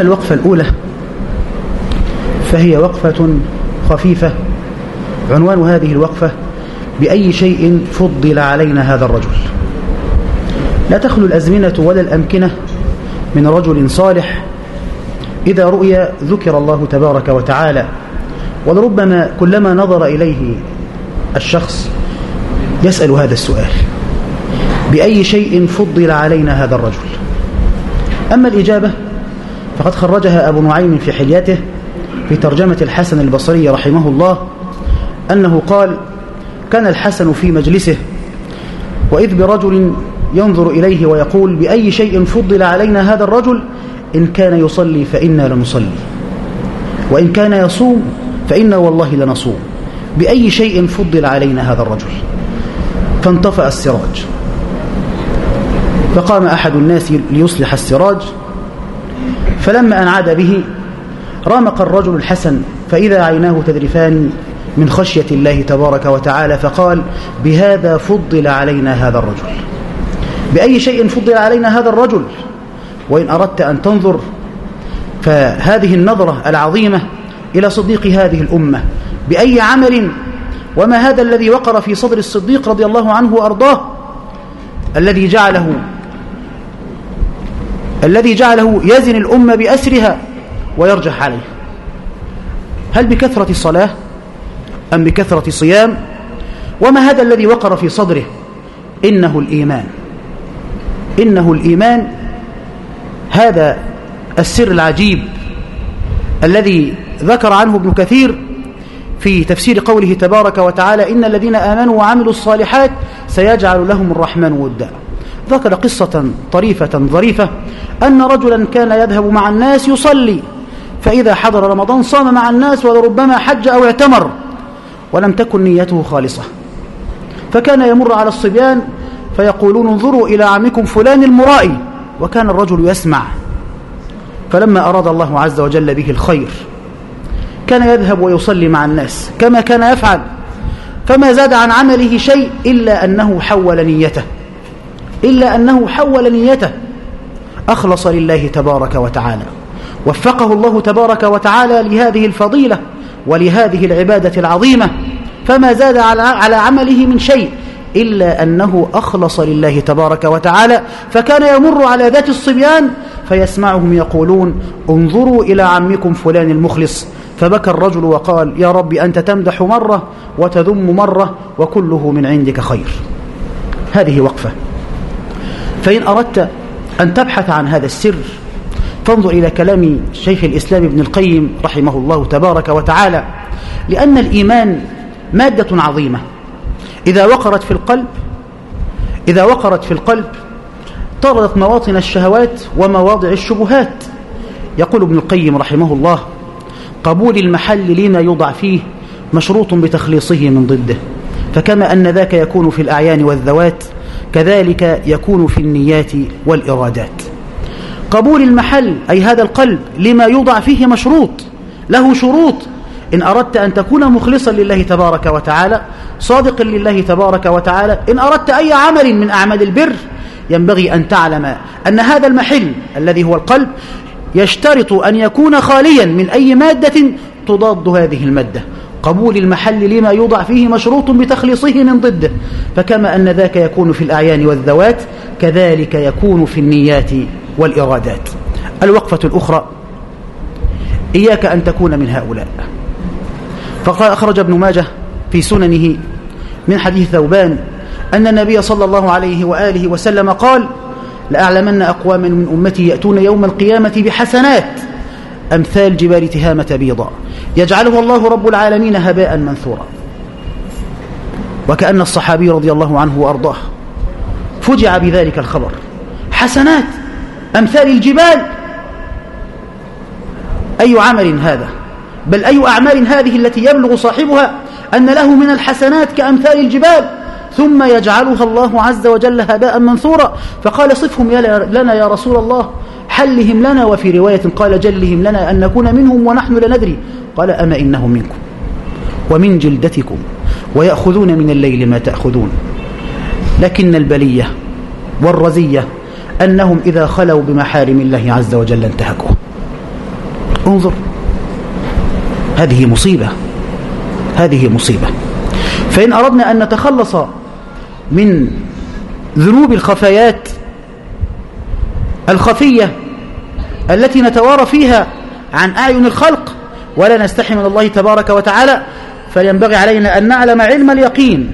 الوقفة الأولى فهي وقفة خفيفة عنوان هذه الوقفة بأي شيء فضل علينا هذا الرجل. لا تخلو الأزمنة ولا الأمكنة من رجل صالح إذا رؤي ذكر الله تبارك وتعالى ولربما كلما نظر إليه الشخص يسأل هذا السؤال بأي شيء فضل علينا هذا الرجل؟ أما الإجابة فقد خرجها أبو نعيم في حليته في ترجمة الحسن البصري رحمه الله أنه قال كان الحسن في مجلسه وإذ برجل ينظر إليه ويقول بأي شيء فضل علينا هذا الرجل؟ إن كان يصلي فإنا لنصلي وإن كان يصوم فإنا والله لنصوم. بأي شيء فضل علينا هذا الرجل؟ فانطفأ السراج. فقام أحد الناس ليصلح السراج فلما أن عاد به رامق الرجل الحسن فإذا عيناه تذرفان من خشية الله تبارك وتعالى فقال بهذا فضل علينا هذا الرجل. بأي شيء فضل علينا هذا الرجل؟ وإن أردت أن تنظر فهذه النظرة العظيمة إلى صديق هذه الأمة. بأي عمل؟ وما هذا الذي وقر في صدر الصديق رضي الله عنه وأرضاه؟ الذي جعله الذي جعله يزن الأمة بأسرها ويرجح عليه. هل بكثرة صلاة أم بكثرة صيام وما هذا الذي وقر في صدره؟ إنه الإيمان. إنه الإيمان. هذا السر العجيب الذي ذكر عنه ابن كثير في تفسير قوله تبارك وتعالى إن الذين آمنوا وعملوا الصالحات سيجعل لهم الرحمن ودا. ذكر قصة طريفة ظريفة أن رجلا كان يذهب مع الناس يصلي فإذا حضر رمضان صام مع الناس ولربما حج أو اعتمر ولم تكن نيته خالصة. فكان يمر على الصبيان فيقولون انظروا إلى عمكم فلان المرائي وكان الرجل يسمع. فلما أراد الله عز وجل به الخير كان يذهب ويصلي مع الناس كما كان يفعل. فما زاد عن عمله شيء إلا أنه حول نيته. إلا أنه حول نيته. أخلص لله تبارك وتعالى. وفقه الله تبارك وتعالى لهذه الفضيلة ولهذه العبادة العظيمة. فما زاد على عمله من شيء إلا أنه أخلص لله تبارك وتعالى. فكان يمر على ذات الصبيان فيسمعهم يقولون انظروا إلى عمكم فلان المخلص. فبكى الرجل وقال يا رب أنت تمدح مرة وتذم مرة وكله من عندك خير. هذه وقفة. فإن أردت أن تبحث عن هذا السر فانظر إلى كلام شيخ الإسلام ابن القيم رحمه الله تبارك وتعالى لأن الإيمان مادة عظيمة. إذا وقرت في القلب إذا وقرت في القلب طردت مواطن الشهوات ومواضع الشبهات. يقول ابن القيم رحمه الله قبول المحل لما يوضع فيه مشروط بتخليصه من ضده فكما أن ذاك يكون في الأعيان والذوات كذلك يكون في النيات والإرادات. قبول المحل أي هذا القلب لما يوضع فيه مشروط له شروط. إن أردت أن تكون مخلصا لله تبارك وتعالى صادقا لله تبارك وتعالى إن أردت أي عمل من أعمال البر ينبغي أن تعلم أن هذا المحل الذي هو القلب يشترط أن يكون خاليا من أي مادة تضاد هذه المادة. قبول المحل لما يوضع فيه مشروط بتخليصه من ضده. فكما أن ذاك يكون في الأعيان والذوات كذلك يكون في النيات والإرادات. الوقفة الأخرى إياك أن تكون من هؤلاء. فقال أخرج ابن ماجه في سننه من حديث ثوبان أن النبي صلى الله عليه وآله وسلم قال لأعلمن أقواما من أمتي يأتون يوم القيامة بحسنات أمثال جبال تهامة بيضاء. يجعله الله رب العالمين هباء منثورا. وكأن الصحابي رضي الله عنه وأرضاه. فجع بذلك الخبر. حسنات أمثال الجبال. أي عمل هذا؟ بل أي أعمال هذه التي يبلغ صاحبها أن له من الحسنات كأمثال الجبال؟ ثم يجعلها الله عز وجل هباء منثورا. فقال صفهم لنا يا رسول الله حلهم لنا وفي رواية قال جلهم لنا أن نكون منهم ونحن لا ندري قال أما إنهم منكم ومن جلدتكم ويأخذون من الليل ما تأخذون لكن البلية والرزية أنهم إذا خلوا بمحارم الله عز وجل انتهكوا انظر. هذه مصيبة. هذه مصيبة. فإن أردنا أن نتخلص من ذنوب الخفايات الخفية التي نتوارى فيها عن أعين الخلق ولا نستحي من الله تبارك وتعالى فينبغي علينا أن نعلم علم اليقين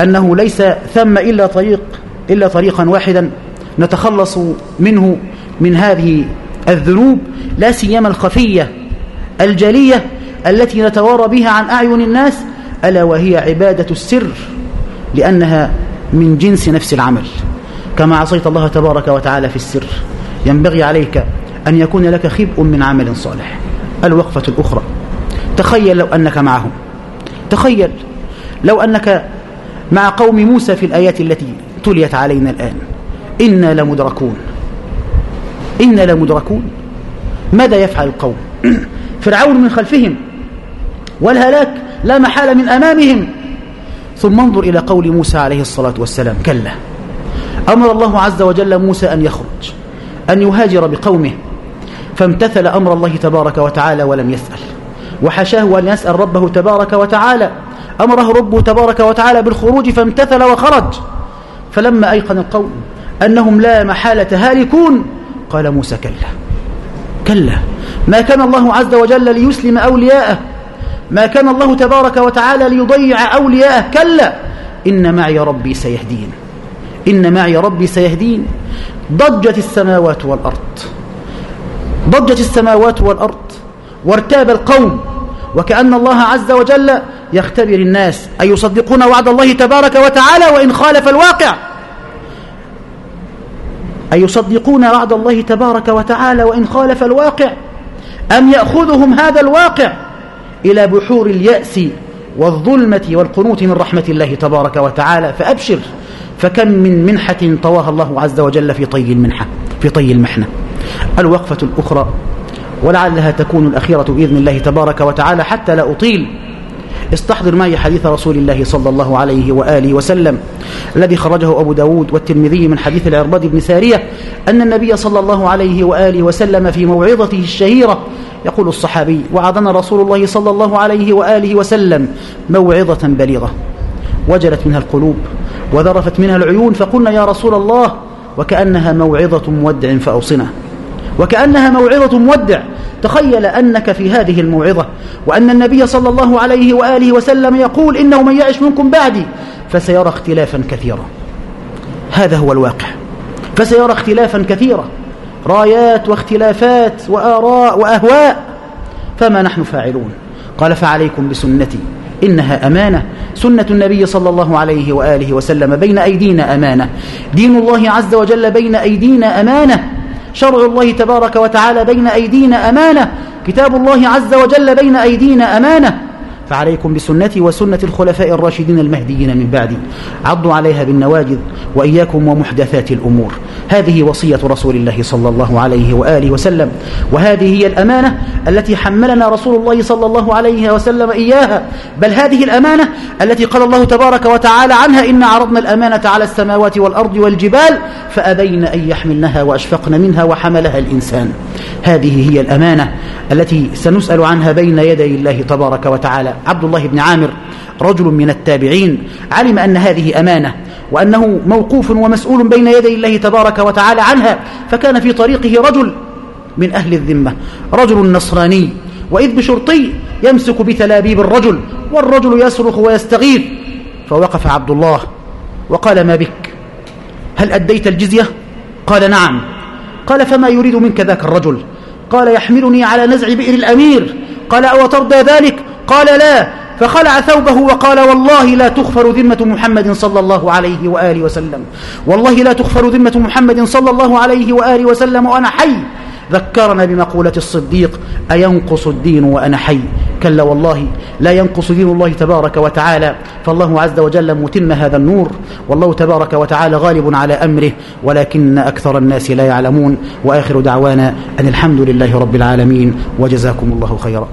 أنه ليس ثم إلا طريق إلا طريقا واحدا نتخلص منه من هذه الذنوب لا سيما الخفية الجلية التي نتوارى بها عن أعين الناس ألا وهي عبادة السر لأنها من جنس نفس العمل. كما عصيت الله تبارك وتعالى في السر ينبغي عليك أن يكون لك خبء من عمل صالح. الوقفة الأخرى. تخيل لو أنك معهم. تخيل لو أنك مع قوم موسى في الآيات التي تليت علينا الآن. إنا لمدركون. إنا لمدركون. ماذا يفعل القوم؟ فرعون من خلفهم. والهلاك لا محال من أمامهم. ثم انظر إلى قول موسى عليه الصلاة والسلام. كلا. أمر الله عز وجل موسى أن يخرج. أن يهاجر بقومه. فامتثل أمر الله تبارك وتعالى ولم يسأل وحشاه أن يسأل ربه تبارك وتعالى. أمره ربه تبارك وتعالى بالخروج فامتثل وخرج. فلما أيقن القوم أنهم لا محالة هالكون قال موسى كلا. كلا. ما كان الله عز وجل ليسلم أولياءه. ما كان الله تبارك وتعالى ليضيع أولياءه. كلا. إن معي ربي سيهدين. إن معي ربي سيهدين. ضجت السماوات والأرض. ضجت السماوات والأرض وارتاب القوم وكأن الله عز وجل يختبر الناس. أن يصدقون وعد الله تبارك وتعالى وإن خالف الواقع. أن يصدقون وعد الله تبارك وتعالى وإن خالف الواقع. أم يأخذهم هذا الواقع إلى بحور اليأس والظلمة والقنوت من رحمة الله تبارك وتعالى؟ فأبشر. فكم من منحة طواها الله عز وجل في طي المنحة في طي المحنة. الوقفة الأخرى ولعلها تكون الأخيرة بإذن الله تبارك وتعالى حتى لا أطيل. استحضر معي حديث رسول الله صلى الله عليه وآله وسلم الذي خرجه أبو داود والترمذي من حديث العرباد بن سارية أن النبي صلى الله عليه وآله وسلم في موعظته الشهيرة يقول الصحابي وعظنا رسول الله صلى الله عليه وآله وسلم موعظة بليغة وجلت منها القلوب وذرفت منها العيون فقلنا يا رسول الله وكأنها موعظة مودع فأوصنا وكأنها موعظة مودع. تخيل أنك في هذه الموعظة وأن النبي صلى الله عليه وآله وسلم يقول إنه من يعش منكم بعدي فسيرى اختلافا كثيرا. هذا هو الواقع. فسيرى اختلافا كثيرا. رايات واختلافات وآراء وأهواء. فما نحن فاعلون؟ قال فعليكم بسنتي. إنها أمانة. سنة النبي صلى الله عليه وآله وسلم بين أيدينا أمانة. دين الله عز وجل بين أيدينا أمانة. شرع الله تبارك وتعالى بين أيدينا أمانة. كتاب الله عز وجل بين أيدينا أمانة. فعليكم بسنتي وسنة الخلفاء الراشدين المهديين من بعدي. عضوا عليها بالنواجذ وإياكم ومحدثات الأمور. هذه وصية رسول الله صلى الله عليه وآله وسلم. وهذه هي الأمانة التي حملنا رسول الله صلى الله عليه وسلم إياها. بل هذه الأمانة التي قال الله تبارك وتعالى عنها إن عرضنا الأمانة على السماوات والأرض والجبال فأبين أن يحملنها وأشفقن منها وحملها الإنسان. هذه هي الأمانة التي سنسأل عنها بين يدي الله تبارك وتعالى. عبد الله بن عامر رجل من التابعين علم أن هذه أمانة وأنه موقوف ومسؤول بين يدي الله تبارك وتعالى عنها فكان في طريقه رجل من أهل الذمة رجل نصراني وإذ بشرطي يمسك بتلابيب الرجل والرجل يصرخ ويستغيث فوقف عبد الله وقال ما بك؟ هل أديت الجزية؟ قال نعم. قال فما يريد منك ذاك الرجل؟ قال يحملني على نزع بئر الأمير. قال أو ترضى ذلك؟ قال لا فخلع ثوبه وقال والله لا تغفر ذمة محمد صلى الله عليه وآله وسلم. والله لا تغفر ذمة محمد صلى الله عليه وآله وسلم وأنا حي. ذكرنا بمقولة الصديق أينقص الدين وأنا حي؟ كلا والله لا ينقص دين الله تبارك وتعالى. فالله عز وجل متم هذا النور. والله تبارك وتعالى غالب على أمره. ولكن أكثر الناس لا يعلمون. وآخر دعوانا أن الحمد لله رب العالمين. وجزاكم الله خيرا.